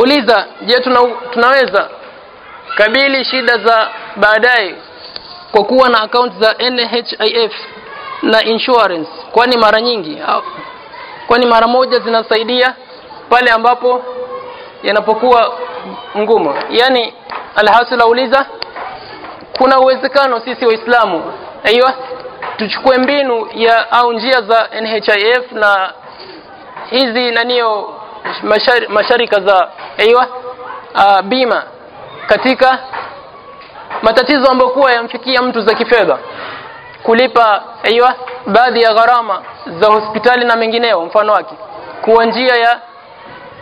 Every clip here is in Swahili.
auliza je tuna, tunaweza kabili shida za baadaye kwa kuwa na account za NHIF na insurance? Kwani mara nyingi kwani mara moja zinasaidia pale ambapo yanapokuwa ngumu? Yani alhasil auliza kuna uwezekano sisi waislamu aiywa tuchukue mbinu ya au njia za NHIF na hizi mashari, masharika za aiywa uh, bima. Katika matatizo ambayo kuwa yamfikia mtu za kifedha. Kulipa aiywa baadhi ya gharama za hospitali na mengineo mfano wake. Kuwa njia ya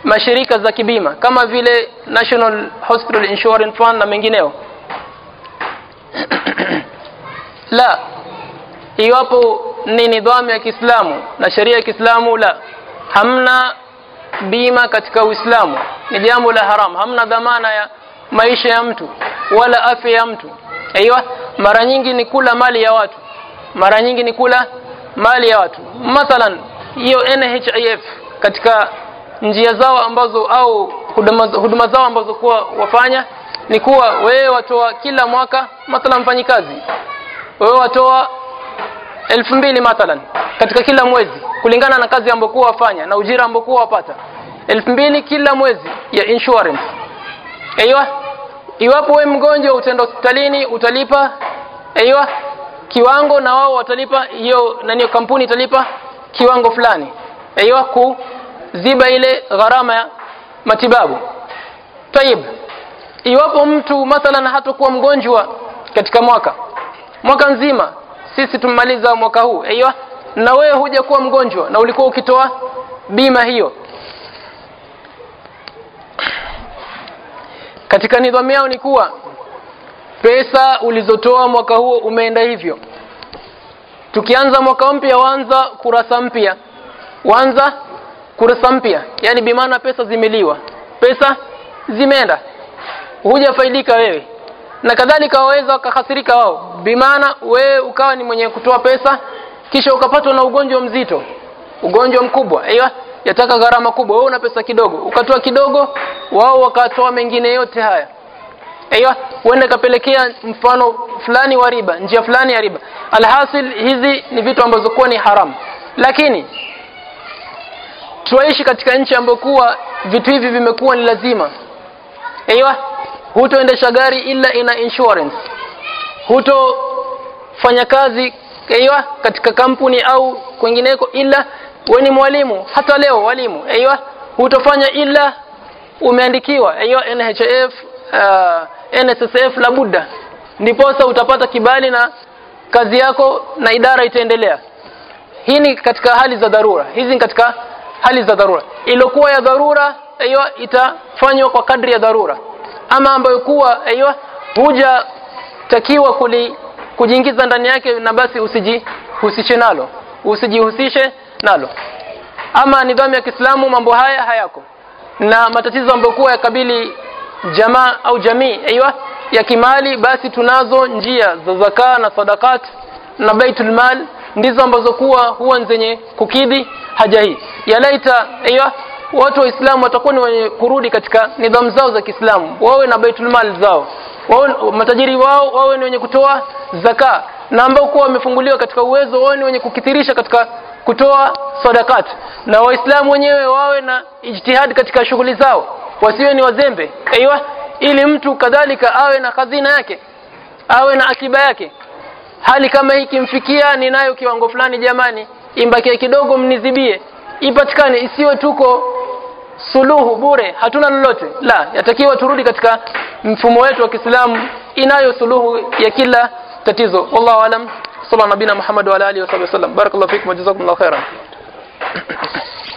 mashirika za kibima. Kama vile National Hospital Insurance Fund na mengineo. La iwapo ni nidhamu ya Kiislamu na sheria ya Kiislamu la hamna bima katika Uislamu. Ni jambo la haramu. Hamna dhamana ya maisha ya mtu wala afya ya mtu. Aiyo, mara nyingi ni kula mali ya watu. Mara nyingi ni kula mali ya watu. Mathalan hiyo NHIF katika njia zao ambazo au huduma, huduma zao ambazo kuwa wafanya ni kuwa wewe watoa kila mwaka mathalan mfanyikazi wewe watoa elfu mbili mathalan katika kila mwezi kulingana na kazi ambaokua wafanya na ujira ambao kuwa wapata. Elfu mbili kila mwezi ya insurance. Aiywa iwapo wewe mgonjwa utaenda hospitalini utalipa. Aiywa kiwango na wao watalipa hiyo nani kampuni italipa kiwango fulani. Aiywa kuziba ile gharama ya matibabu. Tayib. Iwapo mtu mathalan hatakuwa mgonjwa katika mwaka mwaka nzima sisi tumaliza mwaka huu. Aiywa na wewe huja kuwa mgonjwa na ulikuwa ukitoa bima hiyo. Katika nidhamu yao ni kuwa pesa ulizotoa mwaka huo umeenda hivyo. Tukianza mwaka mpya wanza kurasa mpya. Wanza kurasa mpya. Yani bimaana pesa zimeliwa. Pesa zimeenda. Hujafaidika wewe. Na kadhalika waweza wakahasirika wao. Bimaana wewe ukawa ni mwenye kutoa pesa kisha ukapatwa na ugonjwa mzito ugonjwa mkubwa aiyo yataka gharama kubwa wewe una pesa kidogo ukatoa kidogo wao wakatoa mengine yote haya. Aiyo uende kapelekea mfano fulani wa riba njia fulani ya riba. Alhasil hizi ni vitu ambazo kuwa ni haramu. Lakini tuishi katika nchi ambayo kuwa vitu hivi vimekuwa ni lazima. Aiyo hutoendesha gari ila ina insurance. Huto fanya kazi aiyo katika kampuni au kwingineko ila we ni mwalimu hata leo walimu. Aiyo hutofanya ila umeandikiwa. Aiyo NHF uh, NSSF la budda ndiposa utapata kibali na kazi yako na idara itaendelea. Hii ni katika hali za dharura. Hizi ni katika hali za dharura. Ilokuwa ya dharura aiyo itafanywa kwa kadri ya dharura. Ama ambayo kuwa aiyo hujatakiwa kuli kujiingiza ndani yake na basi usijihusishe nalo. Usijihusishe nalo. Ama nidhamu ya Kiislamu mambo haya hayako. Na matatizo ambayo kuwa yakabili jamaa au jamii aiywa ya kimali basi tunazo njia za zaka na sadakat na baitul mal ndizo ambazo kuwa huwa zenye kukidhi haja hii. Yalaita aiywa watu waislamu watakuwa ni wenye kurudi katika nidhamu zao za Kiislamu wawe na baitul mal zao wawe matajiri wao wawe ni wenye kutoa zaka. Na ambao kuwa wamefunguliwa katika uwezo wawe ni wenye kukithirisha katika kutoa sadakat. Na waislamu wenyewe wawe na ijtihad katika shughuli zao. Wasiwe ni wazembe. Aiywa ili mtu kadhalika awe na hazina yake awe na akiba yake. Hali kama hii kimfikia ninayo kiwango fulani jamani imbakie kidogo mnizibie. Ipatikane isiwe tuko suluhu bure hatuna lolote. La yatakiwa turudi katika mfumo wetu wa Kiislamu. Inayo suluhu ya kila tatizo. Wallahu alam. Sallallahu nabina muhammad wa alihi wasallam barakallahu fikum wa jazakumullahu khairan